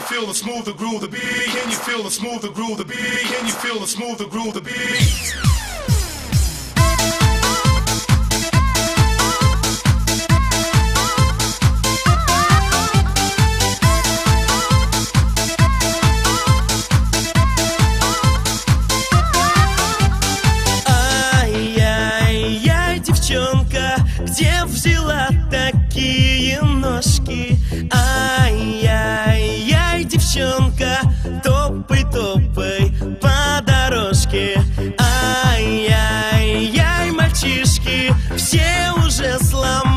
you feel the smooth the groove the beat? Can you feel the smooth the groove the beat? Can you feel the smooth the groove the beat? Где взяла такие ножки? Ай, just slumber.